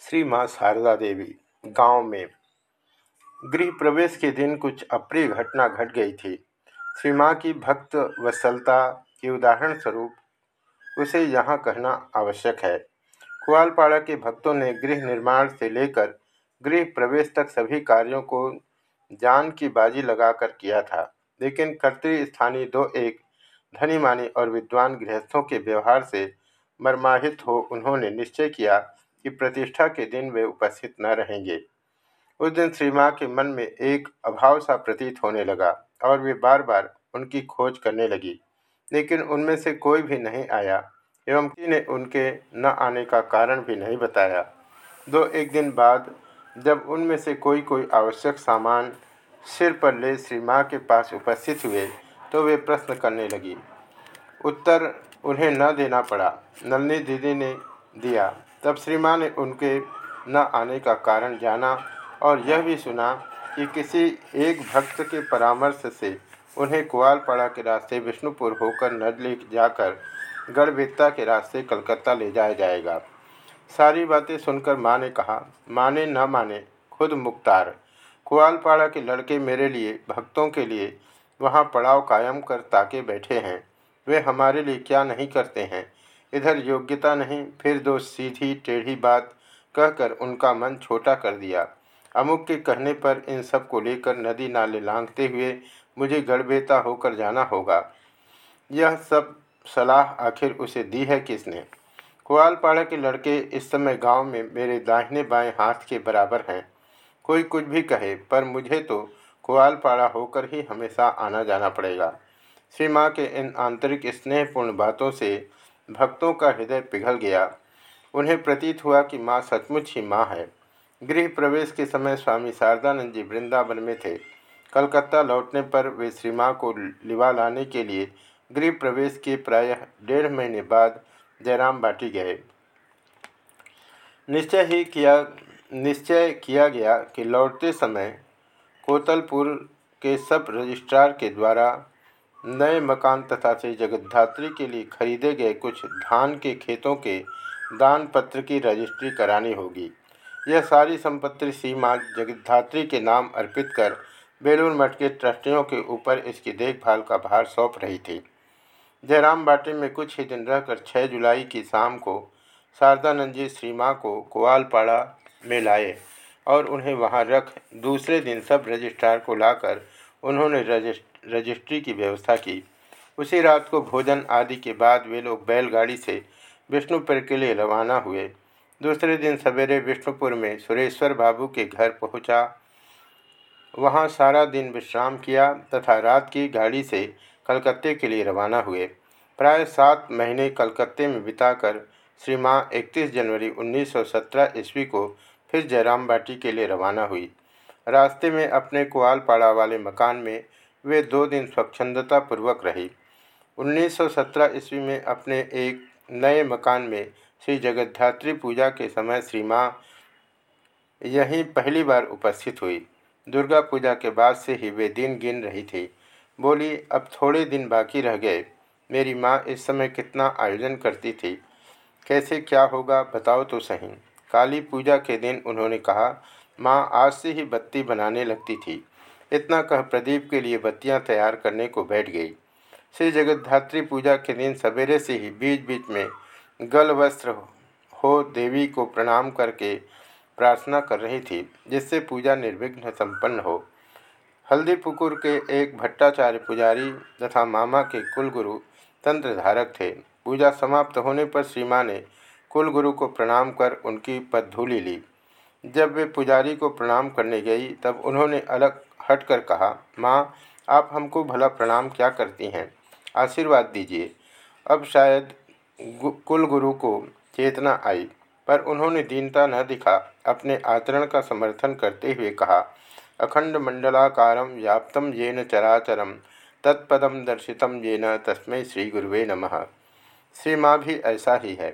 श्री माँ शारदा देवी गाँव में। गृह प्रवेश के दिन कुछ अप्रिय घटना घट गई थी। श्री माँ की भक्त वत्सलता के उदाहरण स्वरूप उसे यहाँ कहना आवश्यक है। कुआलपाड़ा के भक्तों ने गृह निर्माण से लेकर गृह प्रवेश तक सभी कार्यों को जान की बाजी लगाकर किया था। लेकिन कर्तृस्थानीय दो एक धनी मानी और विद्वान गृहस्थों के व्यवहार से मर्माहित हो उन्होंने निश्चय किया कि प्रतिष्ठा के दिन वे उपस्थित न रहेंगे। उस दिन श्री माँ के मन में एक अभाव सा प्रतीत होने लगा और वे बार बार उनकी खोज करने लगी, लेकिन उनमें से कोई भी नहीं आया एवं किसी ने उनके न आने का कारण भी नहीं बताया। दो एक दिन बाद जब उनमें से कोई कोई आवश्यक सामान सिर पर ले श्री माँ के पास उपस्थित हुए तो वे प्रश्न करने लगी। उत्तर उन्हें न देना पड़ा। नलनी दीदी ने दिया। तब श्री माँ ने उनके न आने का कारण जाना और यह भी सुना कि किसी एक भक्त के परामर्श से उन्हें कुआलपाड़ा के रास्ते विष्णुपुर होकर नजली जाकर गढ़बेत्ता के रास्ते कलकत्ता ले जाया जाएगा। सारी बातें सुनकर माँ ने कहा, माने न माने, खुद मुख्तार, कुआलपाड़ा के लड़के मेरे लिए, भक्तों के लिए वहाँ पड़ाव कायम कर ताके बैठे हैं। वे हमारे लिए क्या नहीं करते हैं? इधर योग्यता नहीं, फिर दो सीधी टेढ़ी बात कहकर उनका मन छोटा कर दिया। अमुक के कहने पर इन सबको लेकर नदी नाले लांघते हुए मुझे गड़बेता होकर जाना होगा। यह सब सलाह आखिर उसे दी है किसने? कुआलपाड़ा के लड़के इस समय गाँव में मेरे दाहिने बाएँ हाथ के बराबर हैं। कोई कुछ भी कहे, पर मुझे तो कुआलपाड़ा होकर ही हमेशा आना जाना पड़ेगा। श्री माँ के इन आंतरिक स्नेहपूर्ण बातों से भक्तों का हृदय पिघल गया। उन्हें प्रतीत हुआ कि माँ सचमुच ही माँ है। गृह प्रवेश के समय स्वामी शारदानंद जी वृंदावन में थे। कलकत्ता लौटने पर वे श्री माँ को लिवा लाने के लिए गृह प्रवेश के प्रायः डेढ़ महीने बाद जयराम बाटी गए। निश्चय ही किया, निश्चय किया गया कि लौटते समय कोतलपुर के सब रजिस्ट्रार के द्वारा नए मकान तथा श्री जगद्धात्री के लिए खरीदे गए कुछ धान के खेतों के दान पत्र की रजिस्ट्री करानी होगी। यह सारी संपत्ति सीमा जगद्धात्री के नाम अर्पित कर बेलूर मठ के ट्रस्टियों के ऊपर इसकी देखभाल का भार सौंप रही थी। जयराम बाटी में कुछ ही दिन रहकर 6 जुलाई की शाम को शारदानंद जी श्री माँ को कुआलपाड़ा में लाए और उन्हें वहाँ रख दूसरे दिन सब रजिस्ट्रार को लाकर उन्होंने रजिस्ट्री की व्यवस्था की। उसी रात को भोजन आदि के बाद वे लोग बैलगाड़ी से विष्णुपुर के लिए रवाना हुए। दूसरे दिन सवेरे विष्णुपुर में सुरेश्वर बाबू के घर पहुँचा। वहाँ सारा दिन विश्राम किया तथा रात की गाड़ी से कलकत्ते के लिए रवाना हुए। प्राय सात महीने कलकत्ते में बिताकर श्री माँ इकतीस जनवरी 1917 ईस्वी को फिर जयराम बाटी के लिए रवाना हुई। रास्ते में अपने कुआलपाड़ा वाले मकान में वे दो दिन स्वच्छंदतापूर्वक रही। 1917 ईस्वी में अपने एक नए मकान में श्री जगद्धात्री पूजा के समय श्री माँ यहीं पहली बार उपस्थित हुई। दुर्गा पूजा के बाद से ही वे दिन गिन रही थी। बोली, अब थोड़े दिन बाकी रह गए। मेरी माँ इस समय कितना आयोजन करती थी। कैसे क्या होगा बताओ तो सही। काली पूजा के दिन उन्होंने कहा माँ आज से ही बत्ती बनाने लगती थी। इतना कह प्रदीप के लिए बत्तियाँ तैयार करने को बैठ गई। श्री जगद्धात्री पूजा के दिन सवेरे से ही बीच बीच में गल वस्त्र हो देवी को प्रणाम करके प्रार्थना कर रही थी, जिससे पूजा निर्विघ्न संपन्न हो। हल्दीपुकुर के एक भट्टाचार्य पुजारी तथा मामा के कुलगुरु तंत्रधारक थे। पूजा समाप्त होने पर श्रीमा ने कुलगुरु को प्रणाम कर उनकी पदधूली ली। जब वे पुजारी को प्रणाम करने गई, तब उन्होंने अलग हटकर कहा, माँ, आप हमको भला प्रणाम क्या करती हैं? आशीर्वाद दीजिए। अब शायद कुल गुरु को चेतना आई, पर उन्होंने दीनता न दिखा, अपने आचरण का समर्थन करते हुए कहा, अखंड मंडलाकारम व्याप्तम येन चराचरम तत्पदम दर्शितम येन तस्मय श्री गुरुवे नमः। श्री माँ भी ऐसा ही है,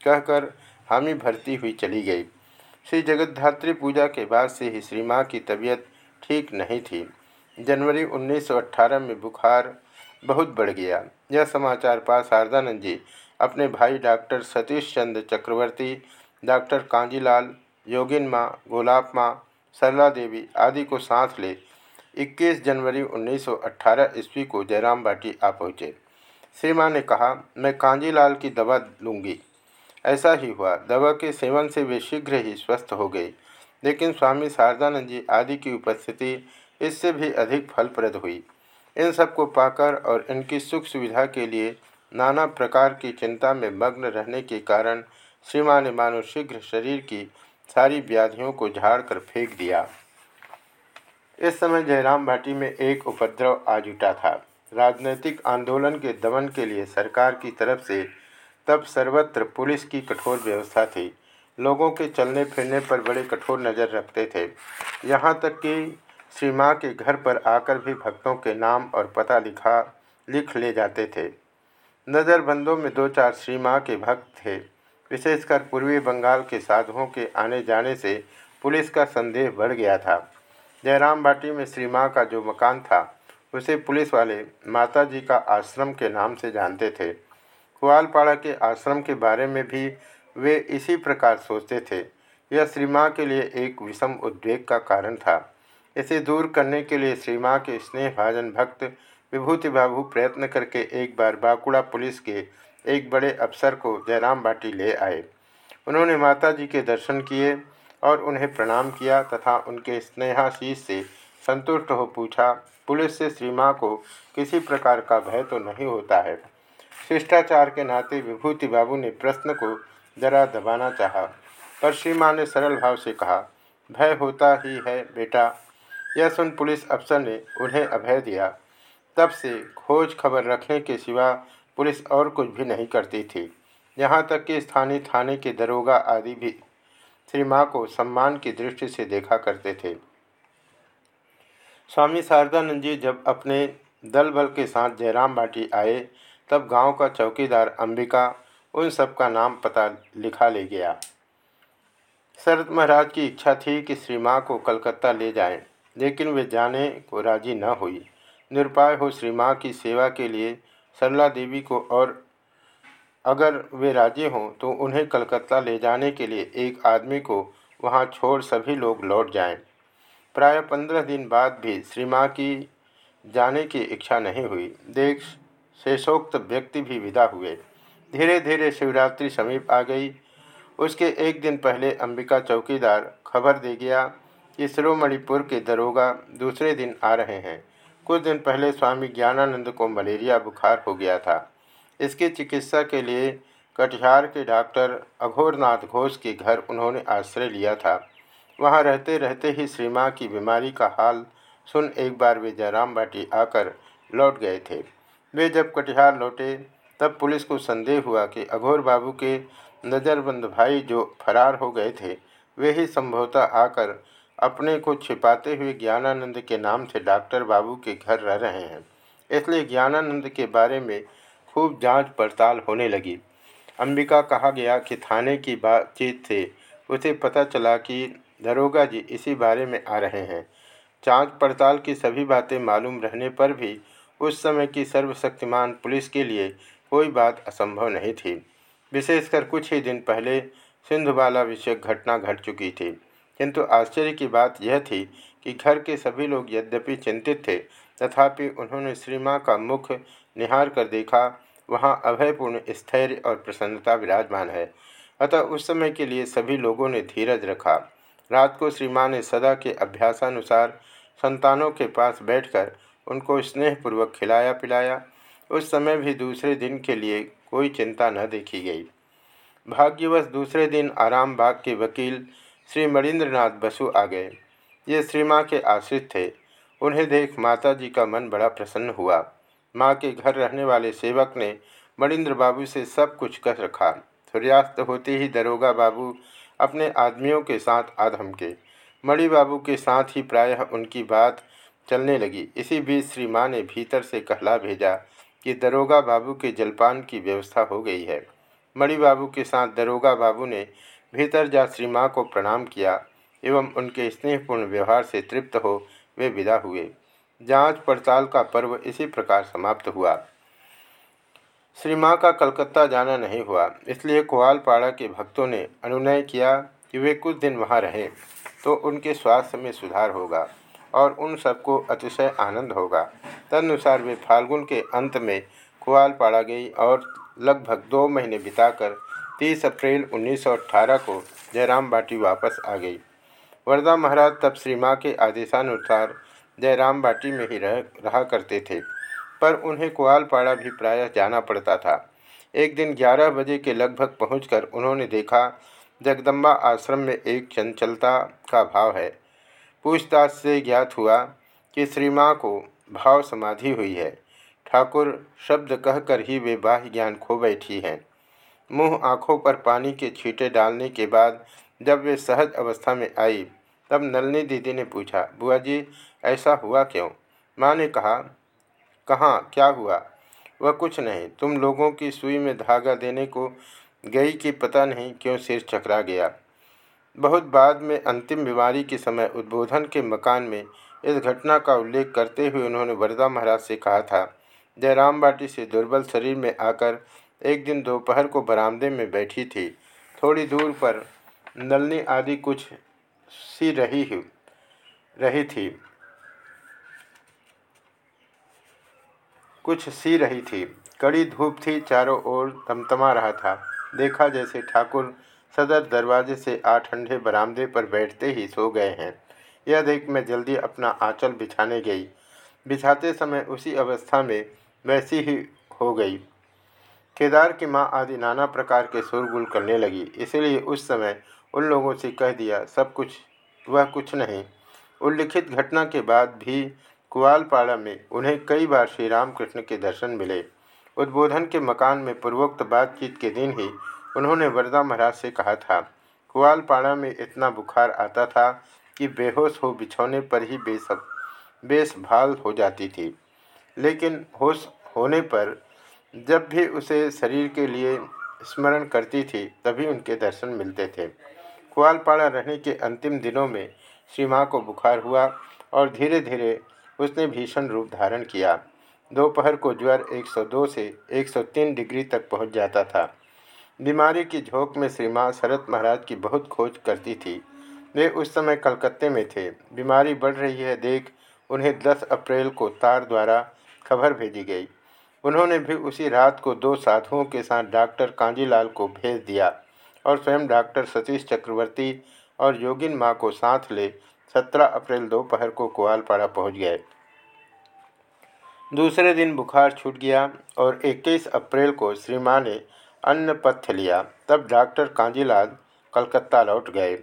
कहकर हामी भरती हुई चली गई। श्री जगद्धात्री पूजा के बाद से ही श्री माँ की तबीयत ठीक नहीं थी। जनवरी 1918 में बुखार बहुत बढ़ गया। यह समाचार पा शारदानंद जी, अपने भाई डॉक्टर सतीश चंद्र चक्रवर्ती, डॉक्टर कांजीलाल, योगिन माँ, गोलाब माँ, सरला देवी आदि को सांस ले 21 जनवरी 1918 ईस्वी को जयराम बाटी आ पहुँचे। श्री माँ ने कहा, मैं कांजीलाल की दवा लूँगी। ऐसा ही हुआ। दवा के सेवन से वे शीघ्र ही स्वस्थ हो गए। लेकिन स्वामी शारदानंद जी आदि की उपस्थिति इससे भी अधिक फलप्रद हुई। इन सबको पाकर और इनकी सुख सुविधा के लिए नाना प्रकार की चिंता में मग्न रहने के कारण श्री माँ ने मानो शीघ्र शरीर की सारी व्याधियों को झाड़ कर फेंक दिया। इस समय जयराम भाटी में एक उपद्रव आ जुटा था। राजनीतिक आंदोलन के दमन के लिए सरकार की तरफ़ से तब सर्वत्र पुलिस की कठोर व्यवस्था थी। लोगों के चलने फिरने पर बड़े कठोर नज़र रखते थे। यहाँ तक कि श्री माँ के घर पर आकर भी भक्तों के नाम और पता लिखा, लिख ले जाते थे। नज़रबंदों में दो चार श्री माँ के भक्त थे। विशेषकर पूर्वी बंगाल के साधुओं के आने जाने से पुलिस का संदेह बढ़ गया था। जयराम बाटी में श्री माँ का जो मकान था, उसे पुलिस वाले माता जी का आश्रम के नाम से जानते थे। कुआलपाड़ा के आश्रम के बारे में भी वे इसी प्रकार सोचते थे। यह श्री माँ के लिए एक विषम उद्वेग का कारण था। इसे दूर करने के लिए श्री माँ के स्नेह भाजन भक्त विभूति बाबू प्रयत्न करके एक बार बाकुड़ा पुलिस के एक बड़े अफसर को जयराम बाटी ले आए। उन्होंने माता जी के दर्शन किए और उन्हें प्रणाम किया तथा उनके स्नेहाशीष से संतुष्ट हो पूछा, पुलिस से श्री माँ को किसी प्रकार का भय तो नहीं होता है? शिष्टाचार के नाते विभूति बाबू ने प्रश्न को जरा दबाना चाहा, पर श्री ने सरल भाव से कहा, भय होता ही है बेटा। यह सुन पुलिस अफसर ने उन्हें अभय दिया। तब से खोज खबर रखने के सिवा पुलिस और कुछ भी नहीं करती थी। यहाँ तक कि स्थानीय थाने के दरोगा आदि भी श्री माँ को सम्मान की दृष्टि से देखा करते थे। स्वामी शारदानंद जी जब अपने दल बल के साथ जयराम बाटी आए तब गाँव का चौकीदार अंबिका उन सब का नाम पता लिखा ले गया। शरद महाराज की इच्छा थी कि श्री माँ को कलकत्ता ले जाएँ, लेकिन वे जाने को राज़ी न हुई। निरुपाय हो श्री माँ की सेवा के लिए सरला देवी को और अगर वे राज़ी हों तो उन्हें कलकत्ता ले जाने के लिए एक आदमी को वहाँ छोड़ सभी लोग लौट जाएँ। प्राय पंद्रह दिन बाद भी श्री माँ की जाने की इच्छा नहीं हुई। देख शेषोक्त व्यक्ति भी विदा हुए। धीरे धीरे शिवरात्रि समीप आ गई। उसके एक दिन पहले अंबिका चौकीदार खबर दे गया कि शिरोमणिपुर के दरोगा दूसरे दिन आ रहे हैं। कुछ दिन पहले स्वामी ज्ञानानंद को मलेरिया बुखार हो गया था। इसकी चिकित्सा के लिए कटिहार के डॉक्टर अघोरनाथ घोष के घर उन्होंने आश्रय लिया था। वहाँ रहते रहते ही श्री माँ की बीमारी का हाल सुन एक बार वे जयराम बाटी आकर लौट गए थे। वे जब कटिहार लौटे, तब पुलिस को संदेह हुआ कि अघोर बाबू के नज़रबंद भाई जो फरार हो गए थे, वे ही संभवतः आकर अपने को छिपाते हुए ज्ञानानंद के नाम से डॉक्टर बाबू के घर रह रहे हैं। इसलिए ज्ञानानंद के बारे में खूब जाँच पड़ताल होने लगी। अंबिका कहा गया कि थाने की बातचीत से उसे पता चला कि दरोगा जी इसी बारे में आ रहे हैं। जाँच पड़ताल की सभी बातें मालूम रहने पर भी उस समय की सर्वशक्तिमान पुलिस के लिए कोई बात असंभव नहीं थी। विशेषकर कुछ ही दिन पहले सिंधुबाला विषय घटना घट चुकी थी। किंतु आश्चर्य की बात यह थी कि घर के सभी लोग यद्यपि चिंतित थे, तथापि उन्होंने श्री माँ का मुख निहार कर देखा, वहाँ अभयपूर्ण स्थैर्य और प्रसन्नता विराजमान है। अतः उस समय के लिए सभी लोगों ने धीरज रखा। रात को श्री माँ ने सदा के अभ्यासानुसार संतानों के पास बैठकर उनको स्नेहपूर्वक खिलाया पिलाया। उस समय भी दूसरे दिन के लिए कोई चिंता न देखी गई। भाग्यवश दूसरे दिन आराम आरामबाग के वकील श्री मणिन्द्रनाथ बसु आ गए। ये श्री माँ के आश्रित थे। उन्हें देख माता जी का मन बड़ा प्रसन्न हुआ। माँ के घर रहने वाले सेवक ने मणिन्द्र बाबू से सब कुछ कह रखा। सूर्यास्त होते ही दरोगा बाबू अपने आदमियों के साथ आधम के मणि बाबू के साथ ही प्रायः उनकी बात चलने लगी। इसी बीच श्री माँ ने भीतर से कहला भेजा कि दरोगा बाबू के जलपान की व्यवस्था हो गई है। मणि बाबू के साथ दरोगा बाबू ने भीतर जा श्री माँ को प्रणाम किया एवं उनके स्नेहपूर्ण व्यवहार से तृप्त हो वे विदा हुए। जाँच पड़ताल का पर्व इसी प्रकार समाप्त हुआ। श्री माँ का कलकत्ता जाना नहीं हुआ, इसलिए कुआलपाड़ा के भक्तों ने अनुनय किया कि वे कुछ दिन वहाँ रहें तो उनके स्वास्थ्य में सुधार होगा। और उन सबको अतिशय आनंद होगा। तदनुसार वे फाल्गुन के अंत में कुआलपाड़ा गई और लगभग दो महीने बिताकर 30 अप्रैल 1918 को जयराम बाटी वापस आ गई। वरदा महाराज तब श्री माँ के आदेशानुसार जयराम बाटी में ही रह, रहा करते थे, पर उन्हें कुआलपाड़ा भी प्रायः जाना पड़ता था। एक दिन 11 बजे के लगभग पहुंचकर उन्होंने देखा, जगदम्बा आश्रम में एक चंचलता का भाव है। पूछताछ से ज्ञात हुआ कि श्री माँ को भाव समाधि हुई है। ठाकुर शब्द कहकर ही वे बाह्य ज्ञान खो बैठी हैं। मुँह आँखों पर पानी के छींटे डालने के बाद जब वे सहज अवस्था में आई, तब नलनी दीदी ने पूछा, बुआ जी, ऐसा हुआ क्यों? माँ ने कहा, कहाँ, क्या हुआ? वह कुछ नहीं, तुम लोगों की सुई में धागा देने को गई कि पता नहीं क्यों सिर चकरा गया। बहुत बाद में अंतिम बीमारी के समय उद्बोधन के मकान में इस घटना का उल्लेख करते हुए उन्होंने वरदा महाराज से कहा था, जयराम बाटी से दुर्बल शरीर में आकर एक दिन दोपहर को बरामदे में बैठी थी। थोड़ी दूर पर नलनी आदि कुछ सी रही रही थी। कुछ सी रही थी। कड़ी धूप थी, चारों ओर तमतमा रहा था। देखा जैसे ठाकुर सदर दरवाजे से आठ ठंडे बरामदे पर बैठते ही सो गए हैं। यह देख मैं जल्दी अपना आंचल बिछाने गई। बिछाते समय उसी अवस्था में वैसी ही हो गई। केदार की माँ आदि नाना प्रकार के सुरगुल करने लगी। इसलिए उस समय उन लोगों से कह दिया, सब कुछ, वह कुछ नहीं उल्लिखित घटना के बाद भी कुआलपाड़ा में उन्हें कई बार श्री रामकृष्ण के दर्शन मिले। उद्बोधन के मकान में पूर्वोक्त बातचीत के दिन ही उन्होंने वरदा महाराज से कहा था, कुआलपाड़ा में इतना बुखार आता था कि बेहोश हो बिछौने पर ही बेसब, बेसभाल हो जाती थी। लेकिन होश होने पर जब भी उसे शरीर के लिए स्मरण करती थी, तभी उनके दर्शन मिलते थे। कुआलपाड़ा रहने के अंतिम दिनों में श्री माँ को बुखार हुआ और धीरे धीरे उसने भीषण रूप धारण किया। दोपहर को ज्वर 102 से 103 डिग्री तक पहुँच जाता था। बीमारी की झोंक में श्री माँ शरत महाराज की बहुत खोज करती थी। वे उस समय कलकत्ते में थे। बीमारी बढ़ रही है, देख उन्हें 10 अप्रैल को तार द्वारा खबर भेजी गई। उन्होंने भी उसी रात को दो साधुओं के साथ डॉक्टर कांजीलाल को भेज दिया और स्वयं डॉक्टर सतीश चक्रवर्ती और योगिन माँ को साथ ले 17 अप्रैल दोपहर को कोआलपाड़ा पहुँच गए। दूसरे दिन बुखार छूट गया और 21 अप्रैल को श्री माँ ने अन्न पथ्य लिया। तब डॉक्टर कांजीलाल कलकत्ता लौट गए।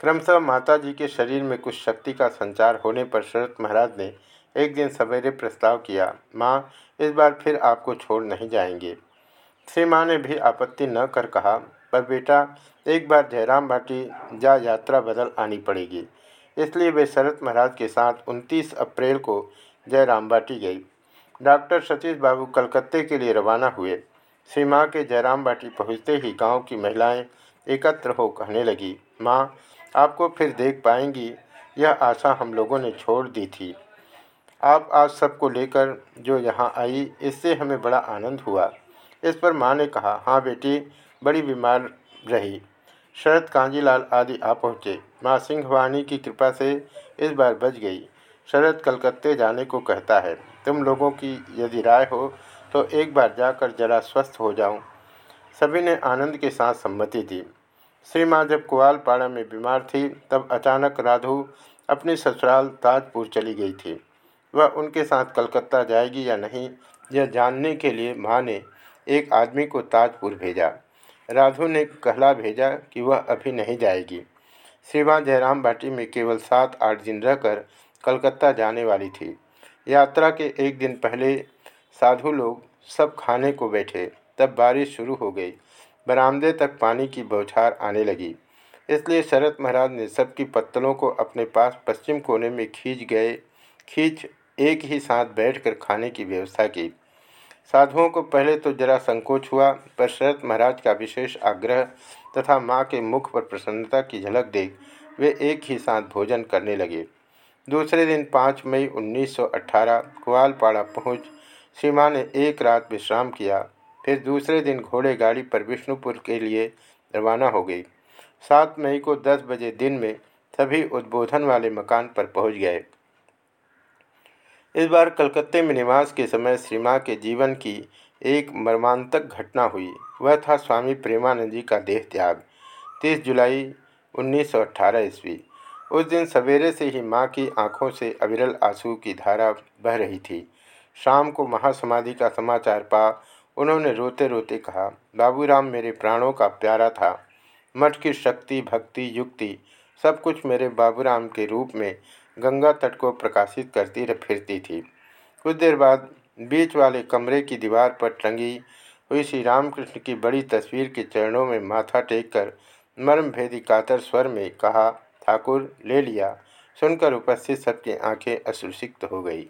क्रमशः माता जी के शरीर में कुछ शक्ति का संचार होने पर शरत महाराज ने एक दिन सवेरे प्रस्ताव किया, माँ, इस बार फिर आपको छोड़ नहीं जाएँगे। श्री माँ ने भी आपत्ति न कर कहा, पर बेटा, एक बार जयराम भाटी जा यात्रा बदल आनी पड़ेगी। इसलिए वे शरत महाराज के साथ 29 अप्रैल को जयराम बाटी गई। डॉक्टर सतीश बाबू कलकत्ते के लिए रवाना हुए। श्री माँ के जयराम बाटी पहुँचते ही गाँव की महिलाएँ एकत्र हो कहने लगी, माँ, आपको फिर देख पाएँगी, यह आशा हम लोगों ने छोड़ दी थी। आप आज सबको लेकर जो यहाँ आई, इससे हमें बड़ा आनंद हुआ। इस पर माँ ने कहा हाँ बेटी, बड़ी बीमार रही। शरद कांजीलाल आदि आ पहुँचे। माँ सिंहवाणी की कृपा से इस बार बच गई। शरद कलकत्ते जाने को कहता है। तुम लोगों की यदि राय हो तो एक बार जाकर जरा स्वस्थ हो जाऊँ। सभी ने आनंद के साथ सम्मति दी। श्री माँ जब कुआलपाड़ा में बीमार थी, तब अचानक राधु अपने ससुराल ताजपुर चली गई थी। वह उनके साथ कलकत्ता जाएगी या नहीं, यह जानने के लिए माँ ने एक आदमी को ताजपुर भेजा। राधु ने कहला भेजा कि वह अभी नहीं जाएगी। श्री माँ जयराम बाटी में केवल सात आठ दिन रहकर कलकत्ता जाने वाली थी। यात्रा के एक दिन पहले साधु लोग सब खाने को बैठे, तब बारिश शुरू हो गई। बरामदे तक पानी की बौछार आने लगी। इसलिए शरत महाराज ने सबकी पत्तलों को अपने पास पश्चिम कोने में खींच गए। खींच एक ही साथ बैठकर खाने की व्यवस्था की। साधुओं को पहले तो जरा संकोच हुआ, पर शरत महाराज का विशेष आग्रह तथा माँ के मुख पर प्रसन्नता की झलक देख वे एक ही साथ भोजन करने लगे। दूसरे दिन 5 मई 1918 कुआलपाड़ा पहुँच सीमा ने एक रात विश्राम किया, फिर दूसरे दिन घोड़े गाड़ी पर विष्णुपुर के लिए रवाना हो गई। सात मई को दस बजे दिन में सभी उद्बोधन वाले मकान पर पहुँच गए। इस बार कलकत्ते में निवास के समय श्री के जीवन की एक मर्मांतक घटना हुई। वह था स्वामी प्रेमानंद जी का देह त्याग, तीस जुलाई उन्नीस सौ अट्ठारह ईस्वी। उस दिन सवेरे से ही माँ की आँखों से अविरल आँसू की धारा बह रही थी। शाम को महासमाधि का समाचार पा, उन्होंने रोते रोते कहा, बाबूराम, मेरे प्राणों का प्यारा था। मठ की शक्ति, भक्ति, युक्ति, सब कुछ मेरे बाबूराम के रूप में गंगा तट को प्रकाशित करती फिरती थी। कुछ देर बाद बीच वाले कमरे की दीवार पर टंगी हुई श्री रामकृष्ण की बड़ी तस्वीर के चरणों में माथा टेक कर मर्म भेदी कातर स्वर में कहा, ठाकुर, ले लिया। सुनकर उपस्थित सबकी आँखें अश्रुसिक्त हो गई।